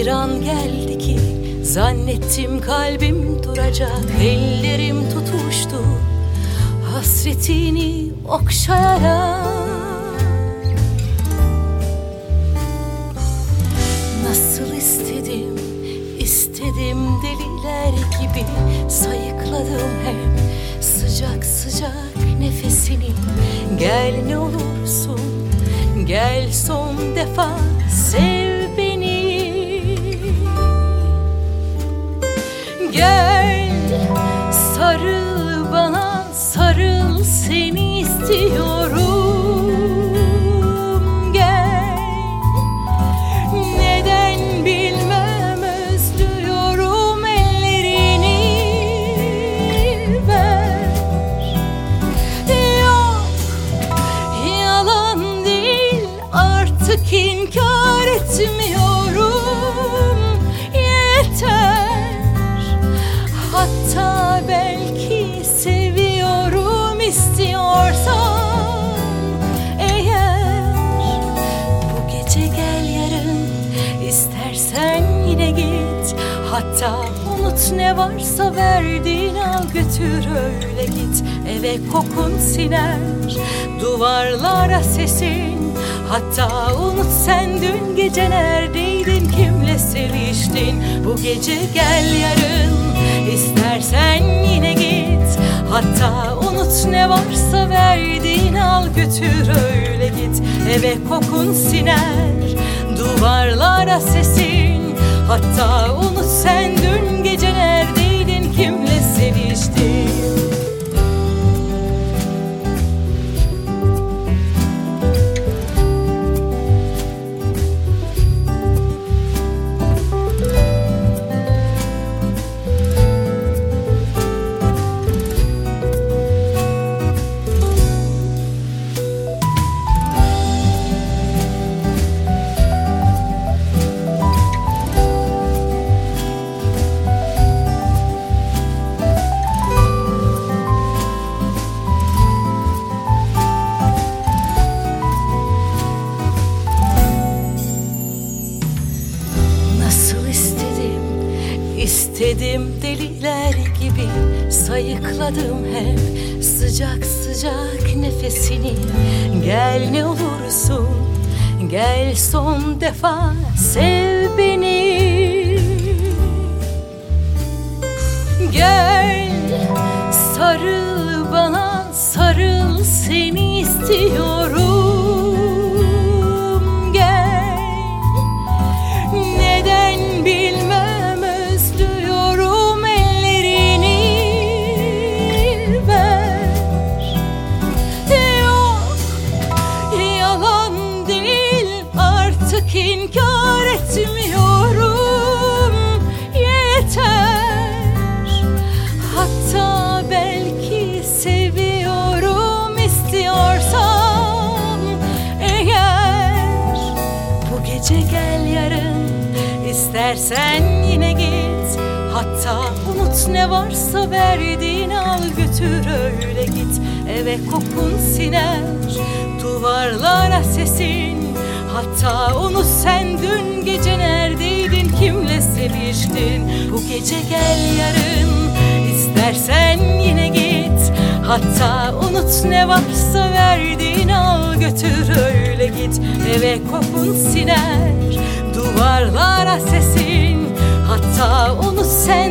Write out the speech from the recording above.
Bir an geldi ki zannettim kalbim duracak. Ellerim tutuştu hasretini okşayarak. Nasıl istedim, istedim deliler gibi Sayıkladım hep sıcak sıcak nefesini. Gel ne olursun, gel son defa sev Gel. Sarıl bana, sarıl seni istiyorum. Gel. Neden bilmem özlüyorum ellerini. Ver. Yok yalan değil artık inkar etmiyorum Hatta unut ne varsa verdiğin al götür öyle git. Eve kokun siner duvarlara sesin. Hatta unut sen dün gece neredeydin kimle seviştin? Bu gece gel yarın istersen yine git. Hatta unut ne varsa verdiğin al götür öyle git. Eve kokun siner duvarlara sesin Hatta unut sen dün istedim deliler gibi Sayıkladım hep sıcak sıcak nefesini. Gel ne olursun, gel son defa sev beni. Gel sarıl bana, sarıl seni istiyorum istersen yine git. Hatta unut ne varsa verdiğin al götür öyle git. Eve kokun siner duvarlara sesin. Hatta unut sen dün gece neredeydin kimle seviştin? Bu gece gel yarın istersen yine git. Hatta unut ne varsa verdiğin al götür öyle git. Eve kokun siner duvarlara sesin Unut sen